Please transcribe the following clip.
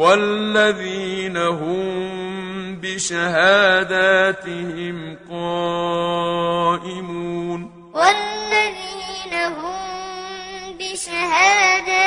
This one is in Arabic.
والذين هم بشهاداتهم قائمون والذين هم بشهاداتهم